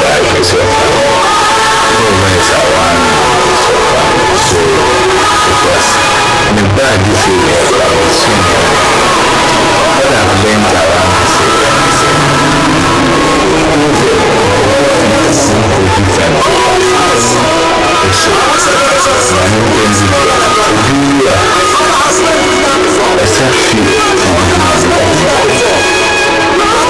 life is your family. Whoever is around you is your family. So because in the bad you feel like I'm soon what I've learned around this area is simple different so except few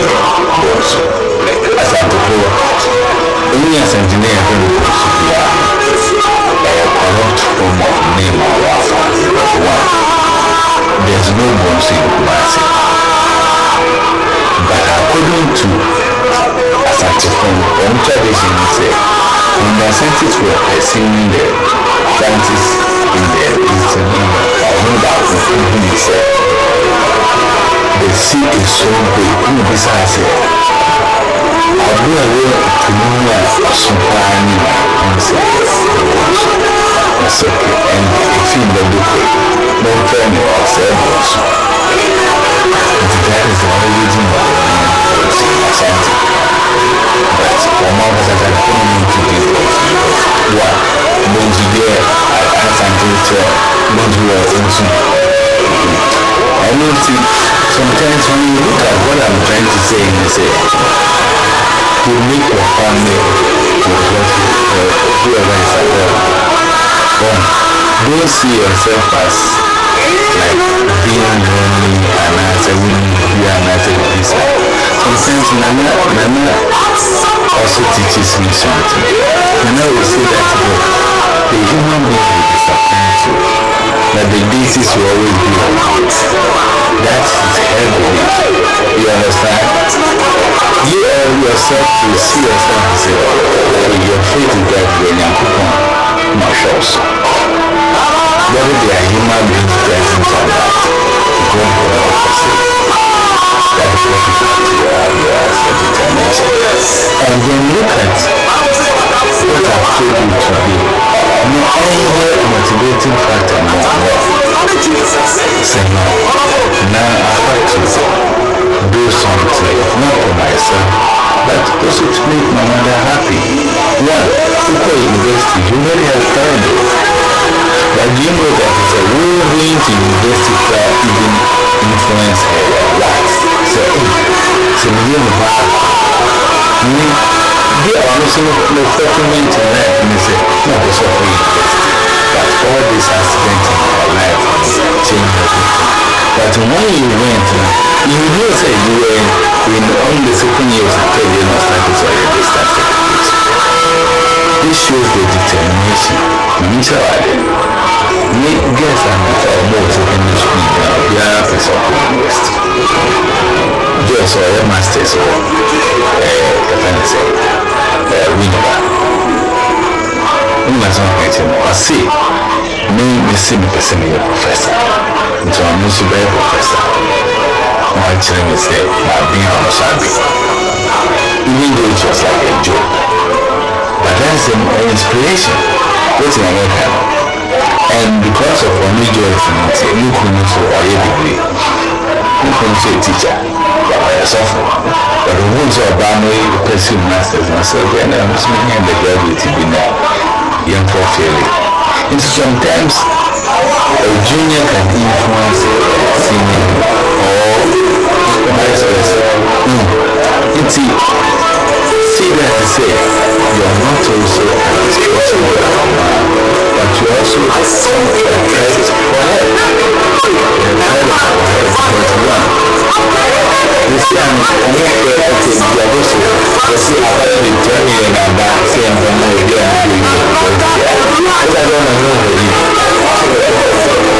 ne twi ne bonsu asantefo ɛni asante ne yɛhwɛ no bonsu bia ɛyɛ corrupt form of name a wɔafa one there's no bonsu in kumasi but according to Asantefon, one tradition say when the Asantes were pursuing the Francis in the eastern about who he said the sea is so big who besides it àbúrò ẹ̀rọ ìpinnu a ọ̀sùnpáà ní ọ̀sẹ̀ ọ̀sẹ̀ ẹ̀ń èfi ìlọ́dọ̀kọ̀ ló ń fẹ́ ní ọ̀sẹ̀ ẹ̀bùrọ̀sùn nti that is the only reason why I'm Kọ́nà mi to sometimes when you look at what I'm trying to say is say to make your family what uh, whoever is around don't see yourself as like being lonely and as a winning you and as a visa sometimes nana nana also teaches me something nana will say that look the human being will disappoint you but the basis will always be around that is her belief you understand you all yourself to see yourself and say oh your faith is that are not sure whether they are human beings present or not God will never forsake and then look at what I've told you any motivating factor no. To do something not for myself but to make my mother happy. University you have but it's a real to even influence life so so we give her ni bí àwọn sọ lọ settlement in life ni say no go sọ for university but all this accident in her life change everything but when you went you know say you were in only the second year of the third year of status or your started this shows their determination mental ability yet girls are not almost secondary school in Nigeria to support west girls or headmasters or ẹ̀ẹ́dẹ́gbẹ̀sẹ̀ ẹ̀ẹ́dẹ́gbẹ̀sẹ̀ ńlá sọ wọn ti O ọsẹ mi mi si mi pẹsẹ mi yẹ pọfẹsà nti wọn mi nso bẹyẹ professor. wọn akyerẹ mi sẹ maa bi a wọn sọ abi even though it was like a joke. But that's an inspiration wetin i get am and because of ɔno joke nti emu kun nso ɔyɛ degree. Emu kun nso yɛ teacher. Ɔyɛ sɔfo but ohun nso ɔbaa no pursue masters na sɛ ɔbɛn na ɔmo nso yɛ undergraduate bi na yɛn kɔ fɛlɛ nti sometimes a junior can influence a senior or vice versa. Mm. It's see that to say also as possible but you also attract for help. You try to for help because one. This time, I'm not going to take the other side. You see, I'm going to tell you in our back, saying, I'm going to do it. I don't know what you so if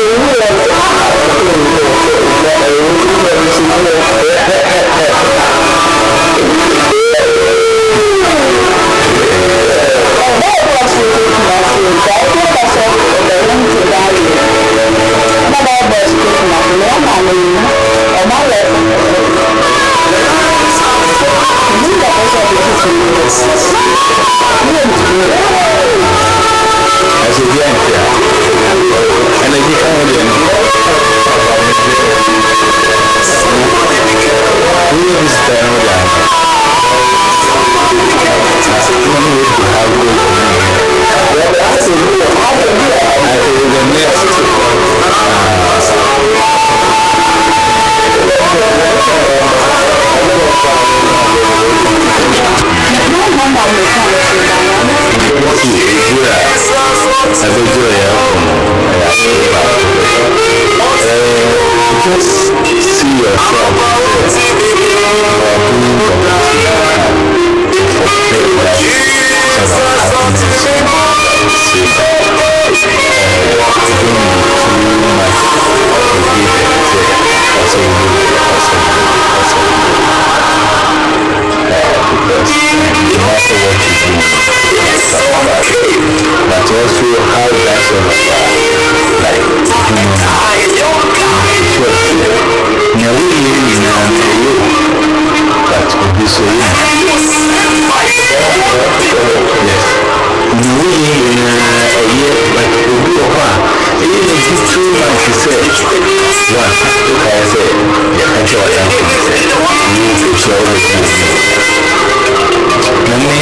Aleluya. There you matter what you do but also how that sort of uh, like human na wo yɛ nyinaa na ɛyɛ but so yɛ yes na yɛ nyinaa ɛyɛ but obi wɔ hɔ a ɛyɛ na bi too much sɛ wa wokae sɛ yɛka kyɛ ɔtamfo no sɛ wo kyerɛ wo bɛsi obi na me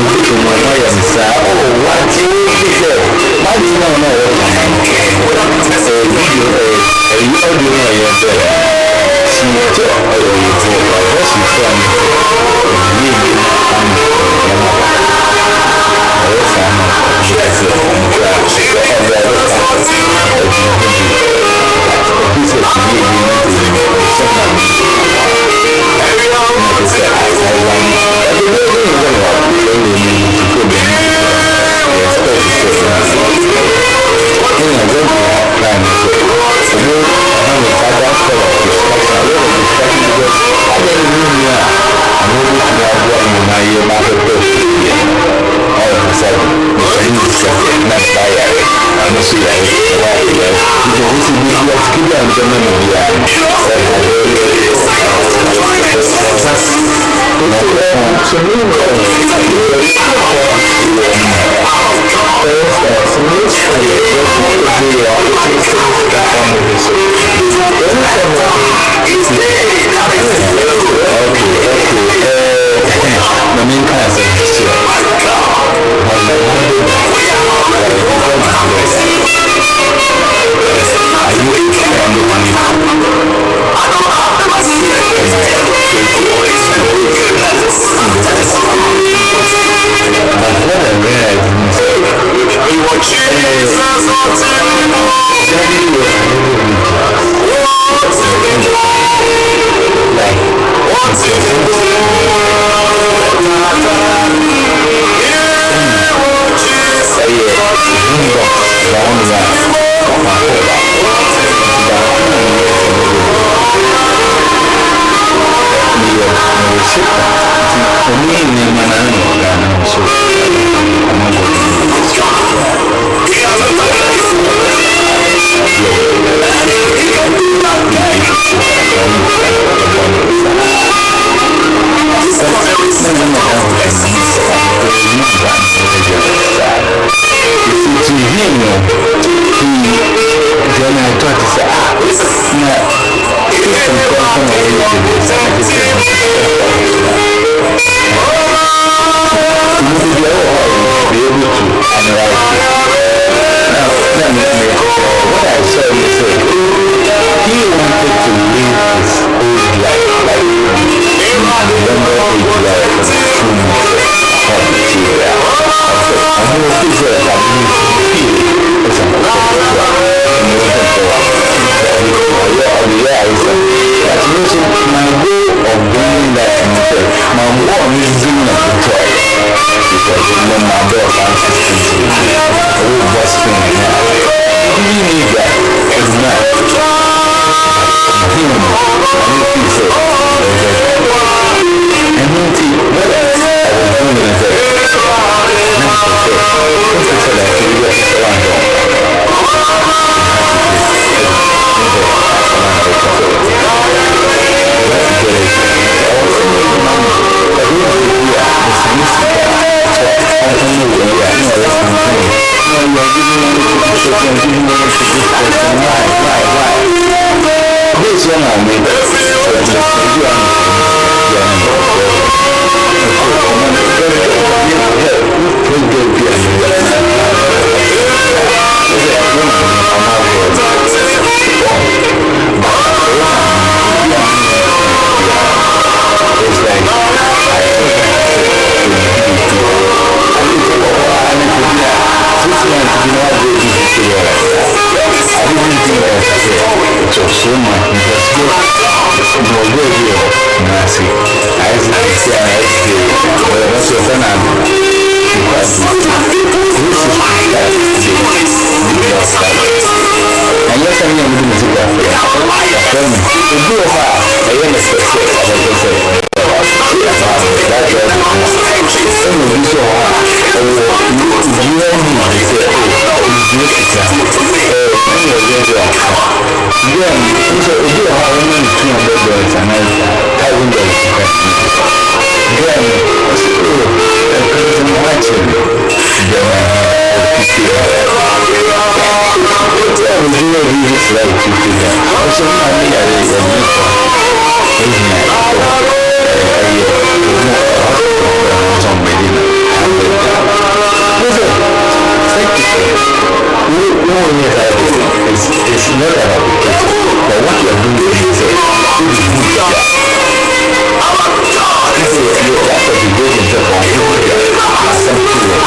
mbutu mu ɛno yɛ me saa o wate wobi sɛ made na ɔno a wɔka no video àwọn òfìsì ẹ̀ka ní fíìlì ẹ̀sẹ̀ pọ̀pọ̀pọ̀ ní ọ̀sẹ̀ pọ̀wá ọ̀yọ́ ọ̀yọ́ àìsàn àti ní ṣe my way of doing that in fact my work ní zoom na to try because mo máa bọ̀ fan system ti owó bus fare ní àárẹ̀ bí mi ìgbà ẹ̀dùn náà him àní fíìsì ẹ̀jẹ̀ ẹ̀mí ti bẹ́ẹ̀ 分析出来，第一个是10万多，然后其他几个是100，最后10万多。加起来，加起来，加起来，加起来。那这个呢？我们从这个方面，首先我们是需要，我们什么时候要要放松自己的压力？我们什么时候要要要，就是说要要要要要要要要要要要要要。那首先我们。Òun ọsẹ ọsọ mẹdínà lọsẹ sẹkìtì wo wo yẹ ká ẹ it's it's not an application but what you are doing is say it is good ya people you after the go into for people ya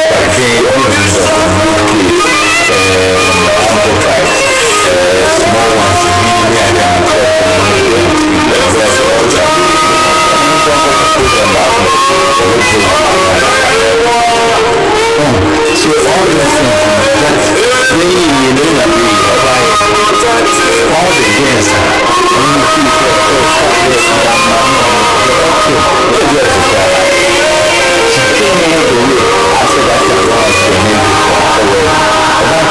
So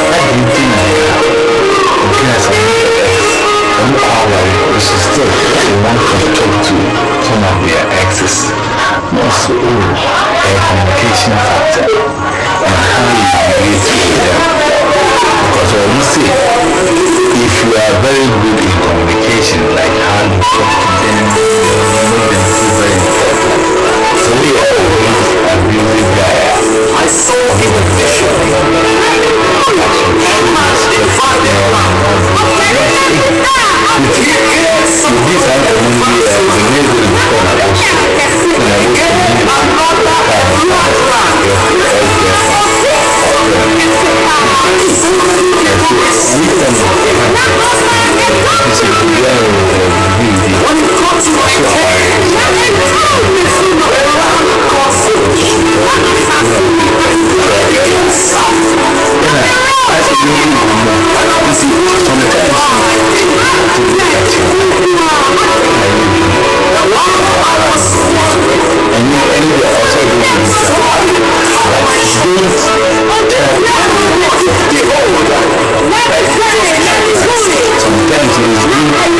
So are you. you always really guy. I saw him in the show. This is how community uh, the neighborhood is called And you and you also do this. Don't tell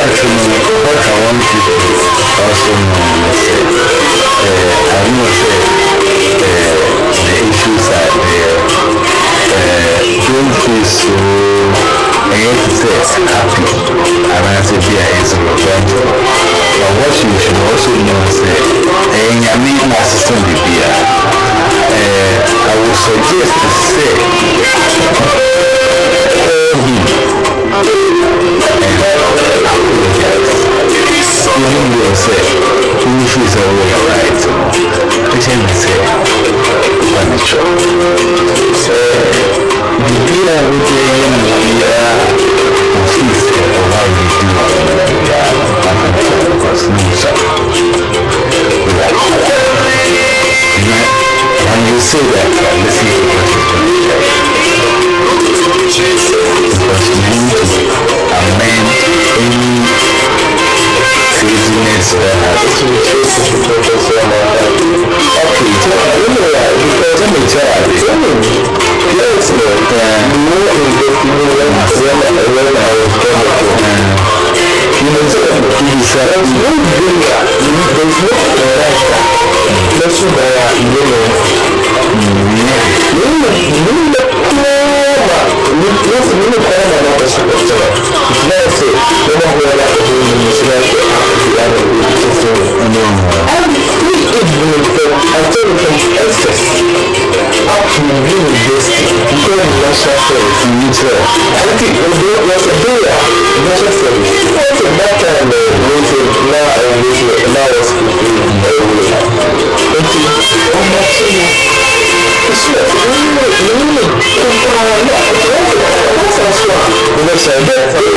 to know what I want eu to also know que Uh, I know say uh, the issues are there. Uh, don't feel so I get to say happy and I a is revenge. But what you should also know say and I é, é system be beer. Uh, é would suggest to 有些女的是，你去找我，我爱怎么，这些女的，我还没说，是，你不要去惹人家，生气，知道吗？looks like that.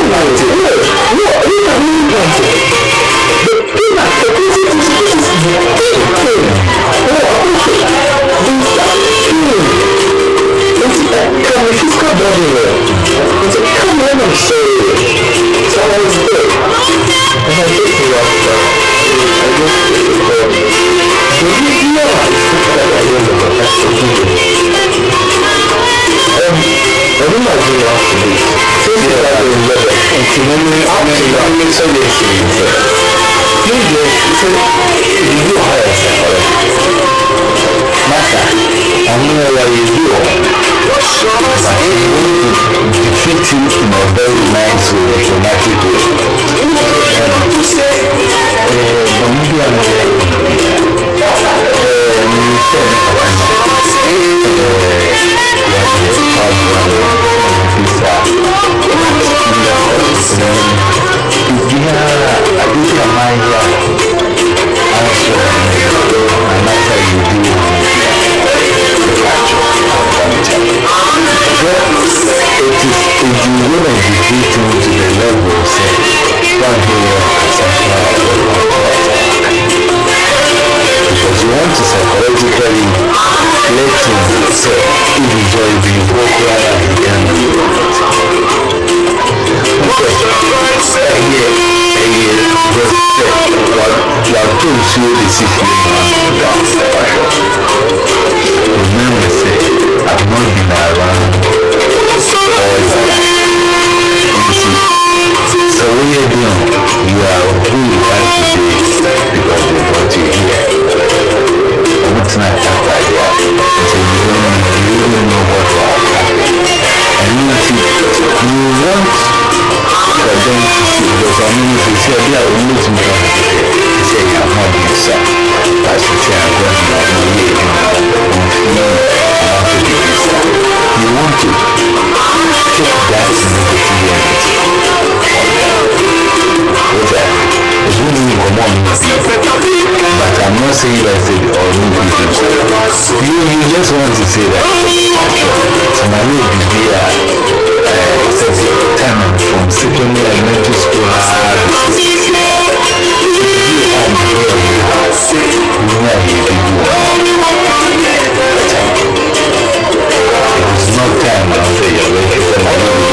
You you just want to say that so my way be there time from secondary elementary school It's not time say you're waiting for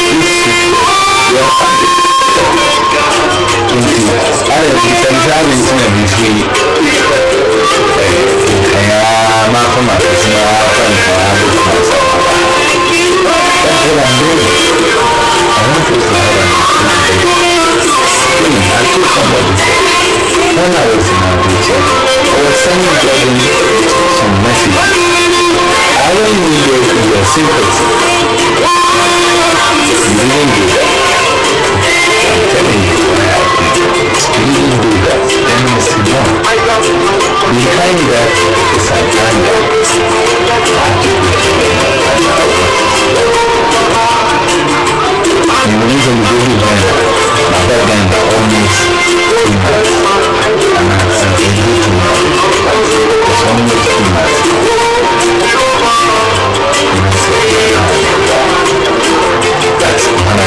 ayɛ bisabisa ne ntina bi fi nkanya mako mako tena afa nkanya bɛtuma sɛ That's what I'm doing. I want us to have an Hmm, I told somebody when I was in Abuja, I was sending Jordan some messages. I don't need your, your sympathy. You didn't do that. I'm telling you do that. Then I said, no. Behind that is an anger. I have to go to them and find out what is You need to go to them. My bad then almost two months. And I said, you do two months. It's almost two months.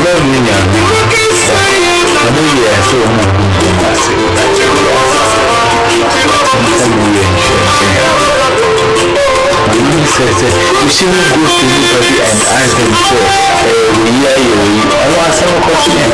Eu me now. I know you are so humble. You see who eu to look at it and ask them, eu eh, we hear you. I want some question.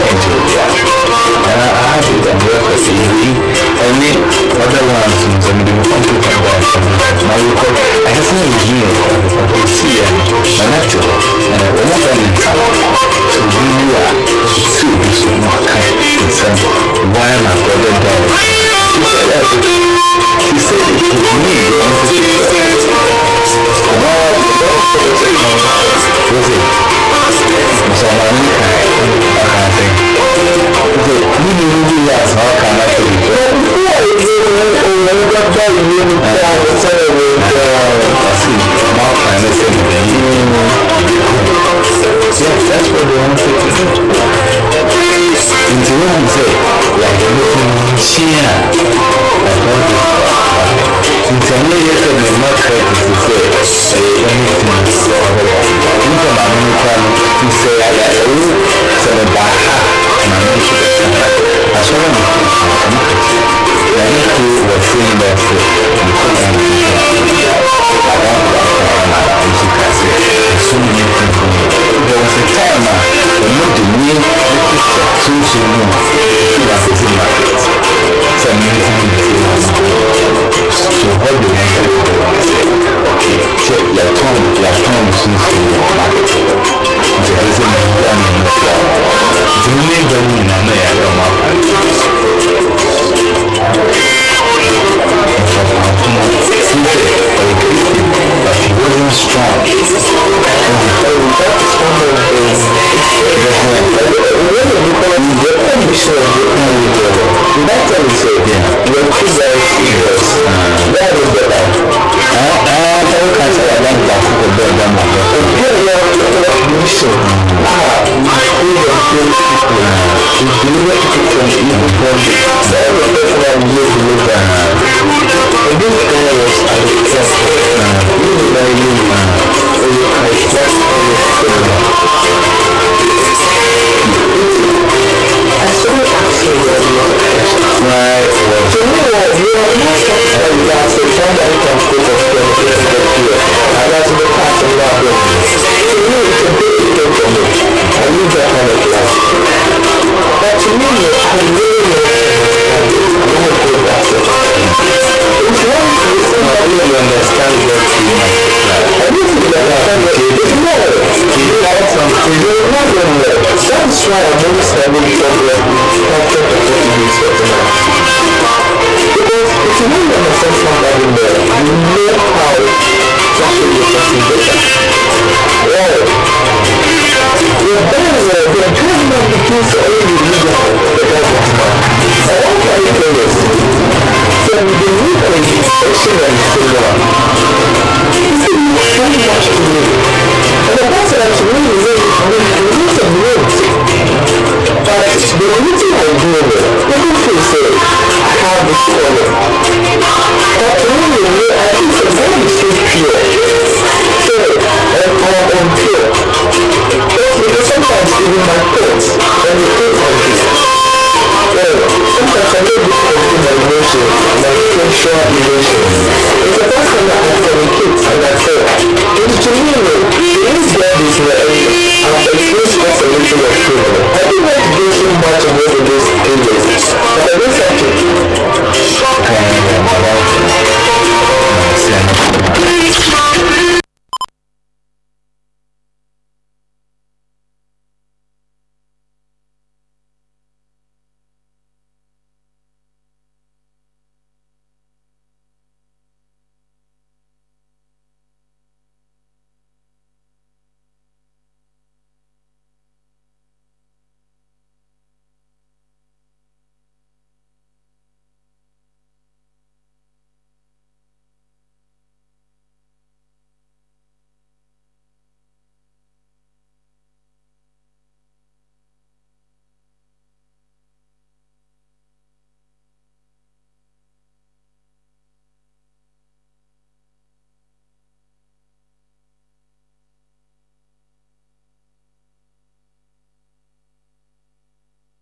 short narrative